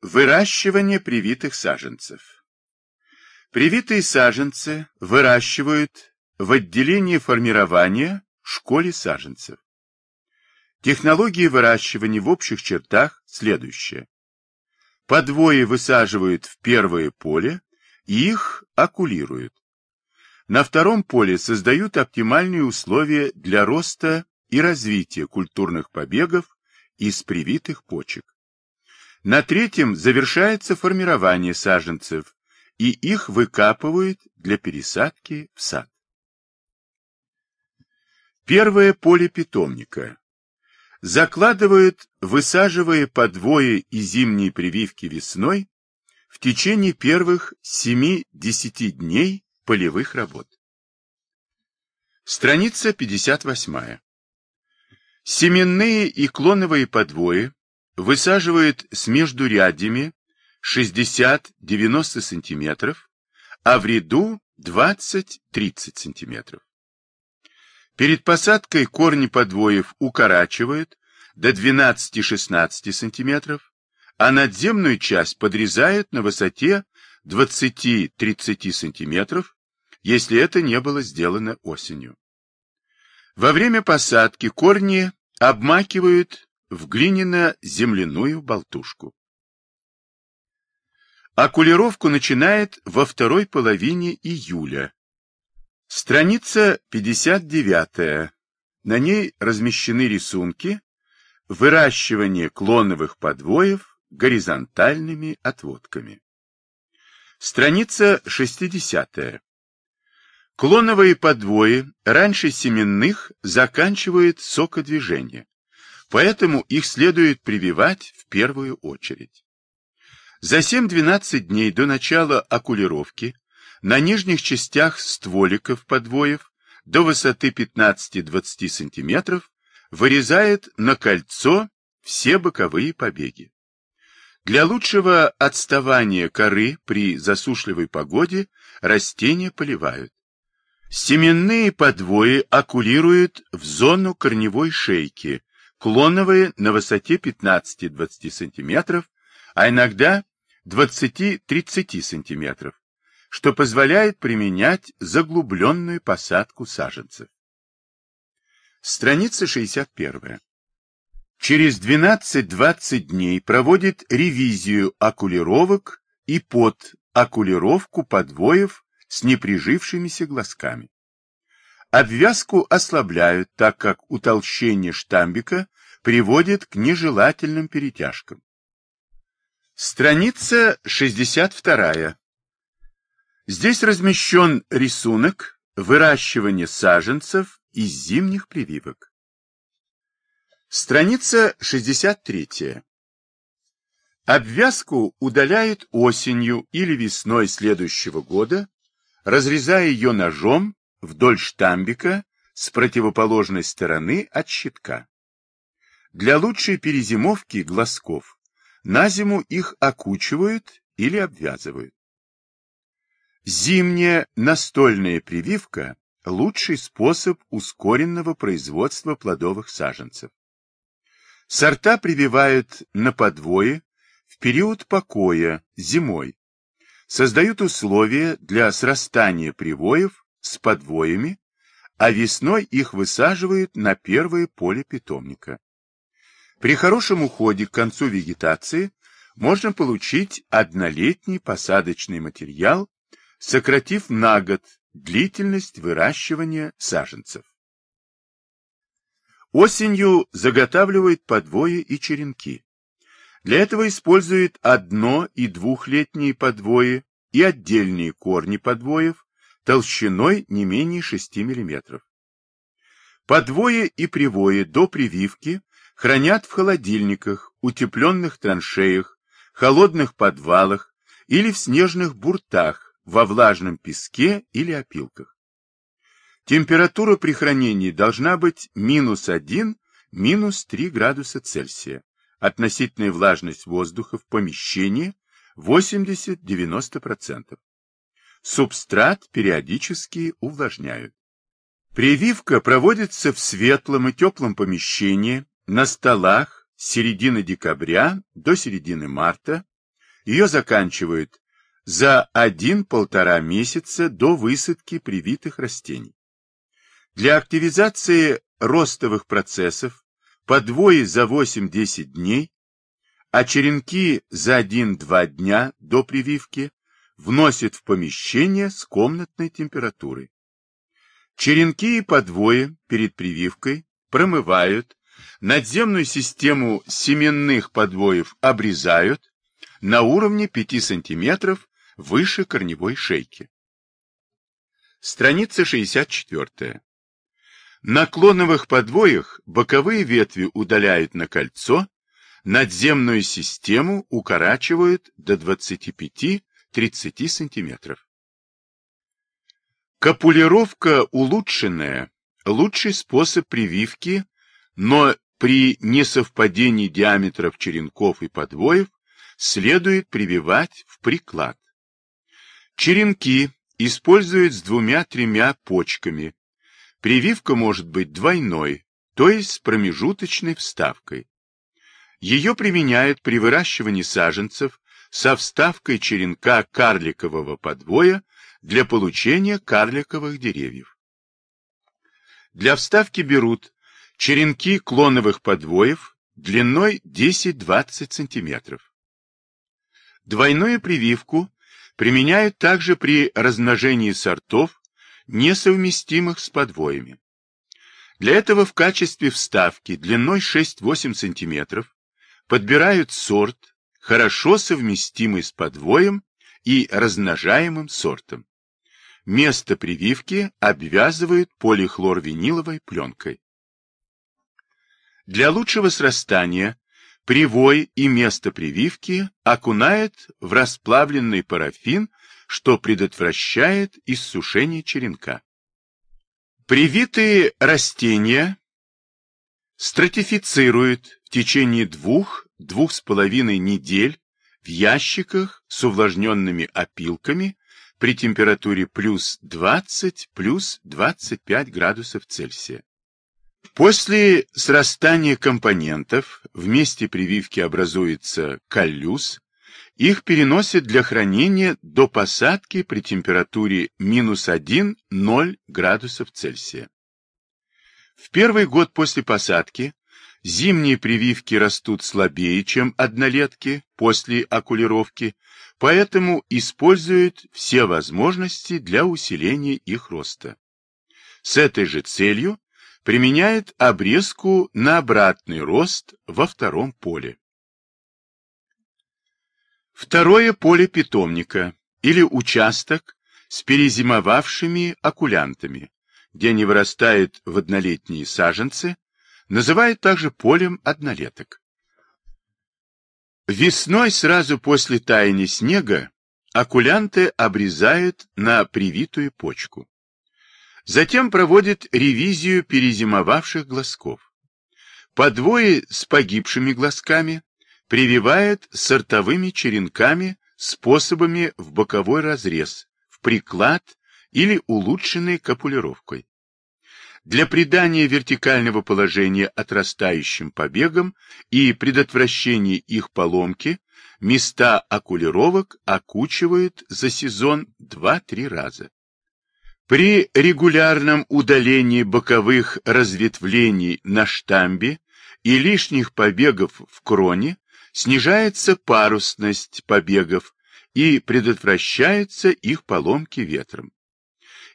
Выращивание привитых саженцев. Привитые саженцы выращивают в отделении формирования школе саженцев. Технология выращивания в общих чертах следующая. Подвои высаживают в первое поле и их окулируют. На втором поле создают оптимальные условия для роста и развития культурных побегов из привитых почек. На третьем завершается формирование саженцев, и их выкапывают для пересадки в сад. Первое поле питомника. Закладывают, высаживая подвои и зимние прививки весной в течение первых 7-10 дней полевых работ. Страница 58. Семенные и клоновые подвои высаживают с междурядьями 60-90 см, а в ряду 20-30 см. Перед посадкой корни подвоев укорачивают до 12-16 см, а надземную часть подрезают на высоте 20-30 см, если это не было сделано осенью. Во время посадки корни обмакивают в глиняно-земляную болтушку. Окулировку начинает во второй половине июля. Страница 59. На ней размещены рисунки выращивания клоновых подвоев горизонтальными отводками. Страница 60. Клоновые подвои раньше семенных заканчивают сокодвижение поэтому их следует прививать в первую очередь. За 7-12 дней до начала окулировки на нижних частях стволиков подвоев до высоты 15-20 см вырезает на кольцо все боковые побеги. Для лучшего отставания коры при засушливой погоде растения поливают. Семенные подвои окулируют в зону корневой шейки, клоновые на высоте 15-20 см, а иногда 20-30 см, что позволяет применять заглубленную посадку саженцев. Страница 61. Через 12-20 дней проводит ревизию окулировок и под окулировку подвоев с неприжившимися глазками. Обвязку ослабляют, так как утолщение штамбика приводит к нежелательным перетяжкам. Страница 62. Здесь размещен рисунок выращивания саженцев из зимних прививок. Страница 63. Обвязку удаляют осенью или весной следующего года, разрезая ее ножом вдоль штамбика с противоположной стороны от щитка. Для лучшей перезимовки глазков на зиму их окучивают или обвязывают. Зимняя настольная прививка – лучший способ ускоренного производства плодовых саженцев. Сорта прививают на подвое в период покоя, зимой. Создают условия для срастания привоев с подвоями, а весной их высаживают на первое поле питомника. При хорошем уходе к концу вегетации можно получить однолетний посадочный материал, сократив на год длительность выращивания саженцев. Осенью заготавливают подвои и черенки. Для этого используют одно- и двухлетние подвои и отдельные корни подвоев, толщиной не менее 6 мм. Подвое и привое до прививки хранят в холодильниках, утепленных траншеях, холодных подвалах или в снежных буртах, во влажном песке или опилках. Температура при хранении должна быть минус 1, минус 3 градуса Цельсия. Относительная влажность воздуха в помещении 80-90% субстрат периодически увлажняют. Прививка проводится в светлом и теплом помещении, на столах с середины декабря до середины марта, Ее заканчивают за 1-1,5 месяца до высадки привитых растений. Для активизации ростовых процессов подвои за 8-10 дней, а черенки за 1-2 дня до прививки вносят в помещение с комнатной температурой. Черенки и подвои перед прививкой промывают, надземную систему семенных подвоев обрезают на уровне 5 см выше корневой шейки. Страница 64. На клоновых подвоях боковые ветви удаляют на кольцо, надземную систему укорачивают до 25-30 см. Капулировка улучшенная – лучший способ прививки, но при несовпадении диаметров черенков и подвоев следует прививать в приклад. Черенки используют с двумя-тремя почками, Прививка может быть двойной, то есть с промежуточной вставкой. Ее применяют при выращивании саженцев со вставкой черенка карликового подвоя для получения карликовых деревьев. Для вставки берут черенки клоновых подвоев длиной 10-20 см. Двойную прививку применяют также при размножении сортов несовместимых с подвоями. Для этого в качестве вставки длиной 6-8 см подбирают сорт, хорошо совместимый с подвоем и размножаемым сортом. Место прививки обвязывают полихлорвиниловой пленкой. Для лучшего срастания привой и место прививки окунает в расплавленный парафин что предотвращает иссушение черенка. Привитые растения стратифицируют в течение двух-двух с половиной недель в ящиках с увлажненными опилками при температуре плюс 20, плюс 25 градусов Цельсия. После срастания компонентов в месте прививки образуется каллюз, их переносят для хранения до посадки при температуре минус 1-0 градусов Цельсия. В первый год после посадки зимние прививки растут слабее, чем однолетки после окулировки, поэтому используют все возможности для усиления их роста. С этой же целью применяет обрезку на обратный рост во втором поле. Второе поле питомника или участок с перезимовавшими окулянтами, где они вырастают в однолетние саженцы, называют также полем однолеток. Весной, сразу после таяния снега, окулянты обрезают на привитую почку. Затем проводят ревизию перезимовавших глазков. Подвои с погибшими глазками прививает сортовыми черенками способами в боковой разрез, в приклад или улучшенной капулировкой. Для придания вертикального положения отрастающим побегам и предотвращения их поломки места окулировок окучивают за сезон 2-3 раза. При регулярном удалении боковых разветвлений на штамбе и лишних побегов в кроне снижается парусность побегов и предотвращается их поломки ветром.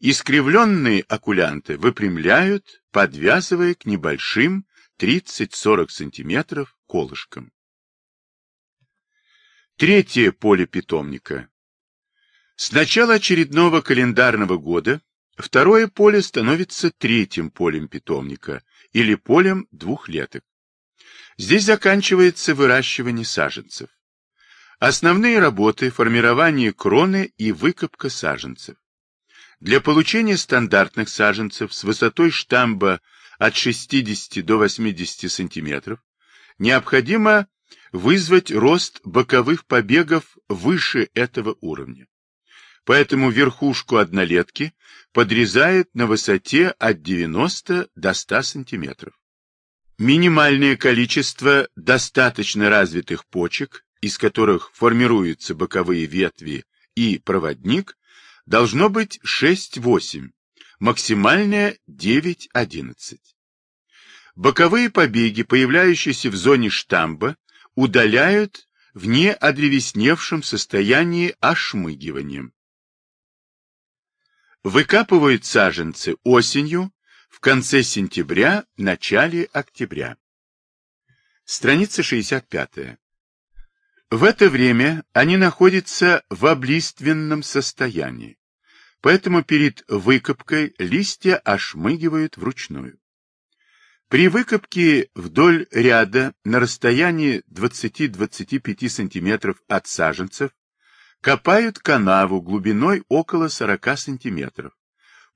Искривленные окулянты выпрямляют, подвязывая к небольшим 30-40 см колышкам. Третье поле питомника. С начала очередного календарного года второе поле становится третьим полем питомника или полем двухлеток. Здесь заканчивается выращивание саженцев. Основные работы – формирование кроны и выкопка саженцев. Для получения стандартных саженцев с высотой штамба от 60 до 80 см необходимо вызвать рост боковых побегов выше этого уровня. Поэтому верхушку однолетки подрезает на высоте от 90 до 100 см. Минимальное количество достаточно развитых почек из которых формируются боковые ветви и проводник, должно быть 6-8, максимальное 9-11. Боковые побеги, появляющиеся в зоне штамба, удаляют в неодревесневшем состоянии ошмыгиванием. Выкапывают саженцы осенью, в конце сентября, начале октября. Страница 65. В это время они находятся в облиственном состоянии, поэтому перед выкопкой листья ошмыгивают вручную. При выкопке вдоль ряда на расстоянии 20-25 см от саженцев копают канаву глубиной около 40 см,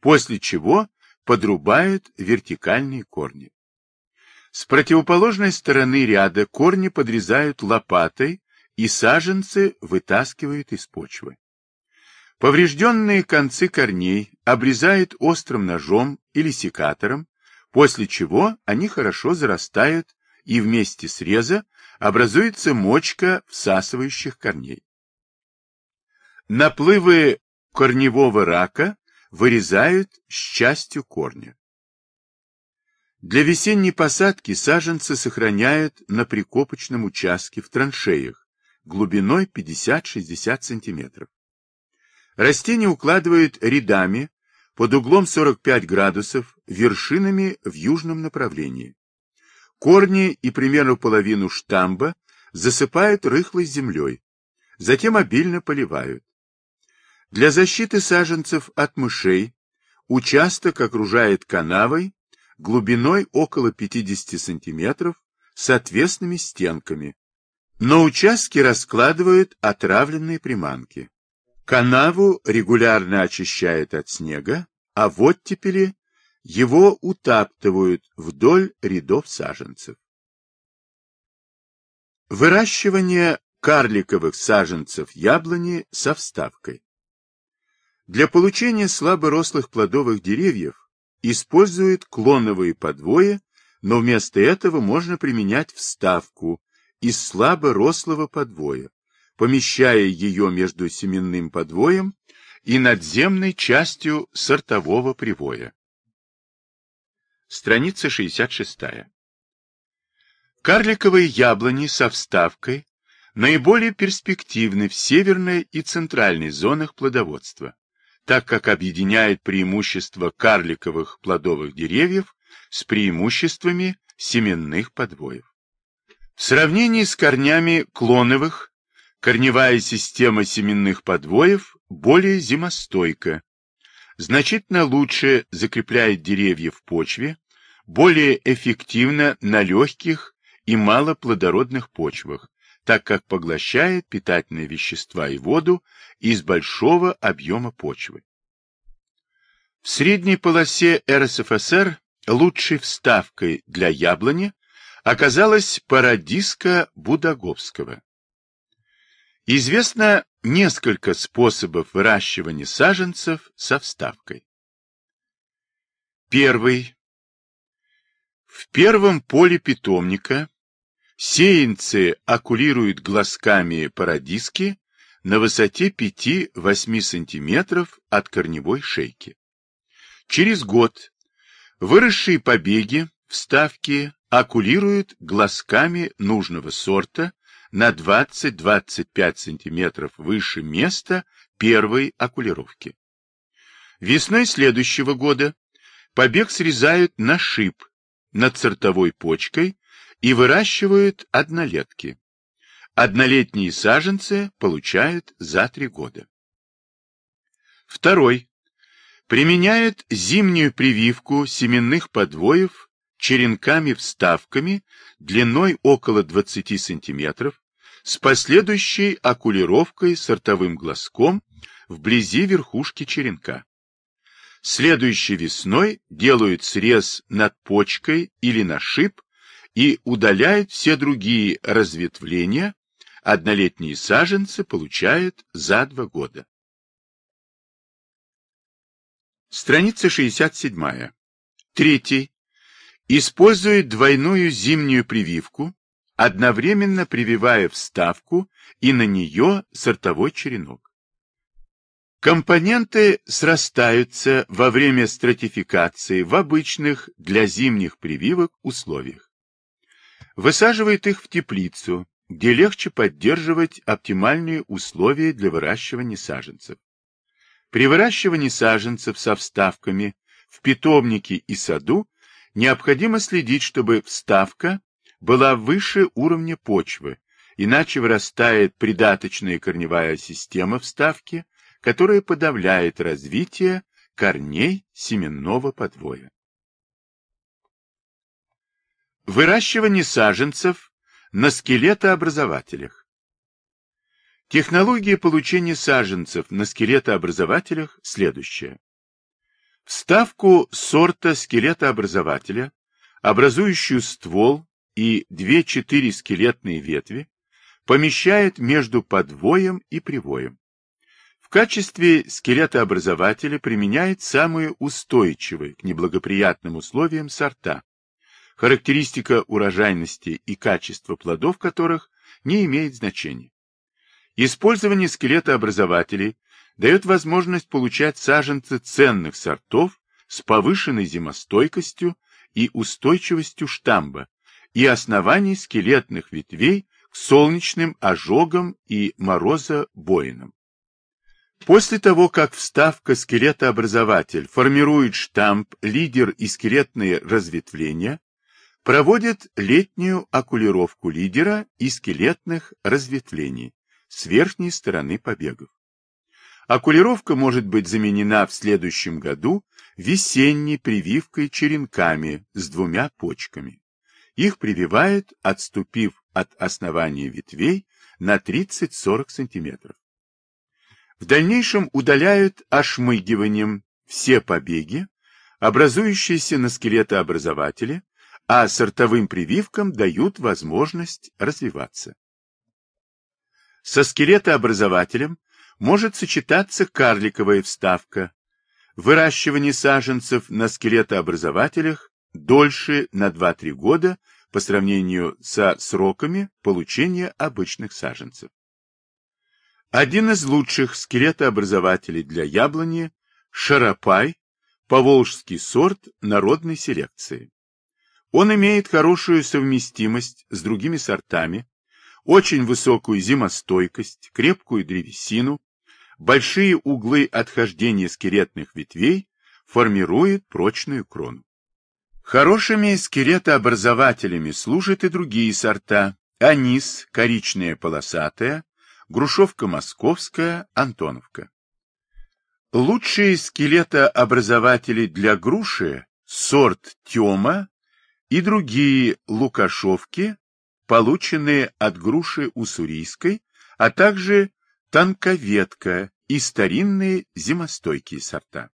после чего подрубают вертикальные корни. С противоположной стороны ряда корни подрезают лопатой и саженцы вытаскивают из почвы. Поврежденные концы корней обрезают острым ножом или секатором, после чего они хорошо зарастают и вместе среза образуется мочка всасывающих корней. Наплывы корневого рака вырезают с частью корня. Для весенней посадки саженцы сохраняют на прикопочном участке в траншеях глубиной 50-60 см. Растения укладывают рядами под углом 45 градусов вершинами в южном направлении. Корни и примерно половину штамба засыпают рыхлой землей, затем обильно поливают. Для защиты саженцев от мышей участок окружает канавой глубиной около 50 сантиметров с отвесными стенками. На участке раскладывают отравленные приманки. Канаву регулярно очищают от снега, а в оттепели его утаптывают вдоль рядов саженцев. Выращивание карликовых саженцев яблони со вставкой. Для получения слаборослых плодовых деревьев используют клоновые подвои, но вместо этого можно применять вставку из слаборослого подвоя, помещая ее между семенным подвоем и надземной частью сортового привоя. Страница 66. Карликовые яблони со вставкой наиболее перспективны в северной и центральной зонах плодоводства, так как объединяет преимущества карликовых плодовых деревьев с преимуществами семенных подвоев. В сравнении с корнями клоновых, корневая система семенных подвоев более зимостойка, значительно лучше закрепляет деревья в почве, более эффективно на легких и малоплодородных почвах, так как поглощает питательные вещества и воду из большого объема почвы. В средней полосе РСФСР лучшей вставкой для яблони оказалась парадиска Будаговского. Известно несколько способов выращивания саженцев со вставкой. Первый. В первом поле питомника сеянцы окулируют глазками парадиски на высоте 5-8 см от корневой шейки. Через год выросшие побеги, вставки окулируют глазками нужного сорта на 20-25 см выше места первой окулировки. Весной следующего года побег срезают на шип над сортовой почкой и выращивают однолетки. Однолетние саженцы получают за три года. Второй. Применяют зимнюю прививку семенных подвоев черенками-вставками длиной около 20 см с последующей окулировкой сортовым глазком вблизи верхушки черенка. Следующей весной делают срез над почкой или на шип и удаляют все другие разветвления, однолетние саженцы получают за два года. Страница 67. Третий. Использует двойную зимнюю прививку одновременно прививая вставку и на нее сортовой черенок. Компоненты срастаются во время стратификации в обычных для зимних прививок условиях. Высаживает их в теплицу, где легче поддерживать оптимальные условия для выращивания саженцев. При выращивании саженцев со вставками в питомнике и саду необходимо следить, чтобы вставка была выше уровня почвы, иначе вырастает придаточная корневая система вставки, которая подавляет развитие корней семенного подвоя. Выращивание саженцев на скелетообразователях. Технология получения саженцев на скелетообразователях следующая. Вставку сорта скелетообразователя, образующую ствол и 2-4 скелетные ветви, помещает между подвоем и привоем. В качестве скелетообразователя применяет самые устойчивые к неблагоприятным условиям сорта, характеристика урожайности и качества плодов которых не имеет значения. Использование скелетообразователей дает возможность получать саженцы ценных сортов с повышенной зимостойкостью и устойчивостью штамба и оснований скелетных ветвей к солнечным ожогам и морозобоинам. После того, как вставка скелетообразователь формирует штамп, лидер и скелетные разветвления, проводит летнюю окулировку лидера и скелетных разветвлений с верхней стороны побегов. Окулировка может быть заменена в следующем году весенней прививкой черенками с двумя почками. Их прививают, отступив от основания ветвей на 30-40 см. В дальнейшем удаляют ошмыгиванием все побеги, образующиеся на скелетообразователе, а сортовым прививкам дают возможность развиваться. Со скелетообразователем может сочетаться карликовая вставка. Выращивание саженцев на скелетообразователях дольше на 2-3 года по сравнению со сроками получения обычных саженцев. Один из лучших скелетообразователей для яблони – шарапай, поволжский сорт народной селекции. Он имеет хорошую совместимость с другими сортами, очень высокую зимостойкость, крепкую древесину, большие углы отхождения скелетных ветвей, формирует прочную крону. Хорошими скелетообразователями служат и другие сорта – анис, коричная полосатая, грушевка московская, антоновка. Лучшие скелетообразователи для груши – сорт Тёма и другие лукашовки, полученные от груши уссурийской, а также танковетка и старинные зимостойкие сорта.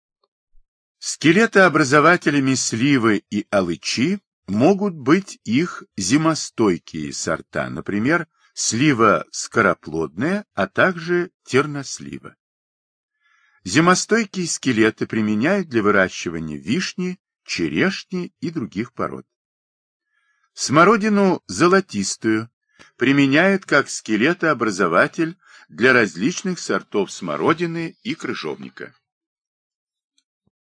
Скелетообразователями сливы и алычи могут быть их зимостойкие сорта, например, слива скороплодная, а также тернослива. Зимостойкие скелеты применяют для выращивания вишни, черешни и других пород. Смородину золотистую применяют как скелетообразователь для различных сортов смородины и крыжовника.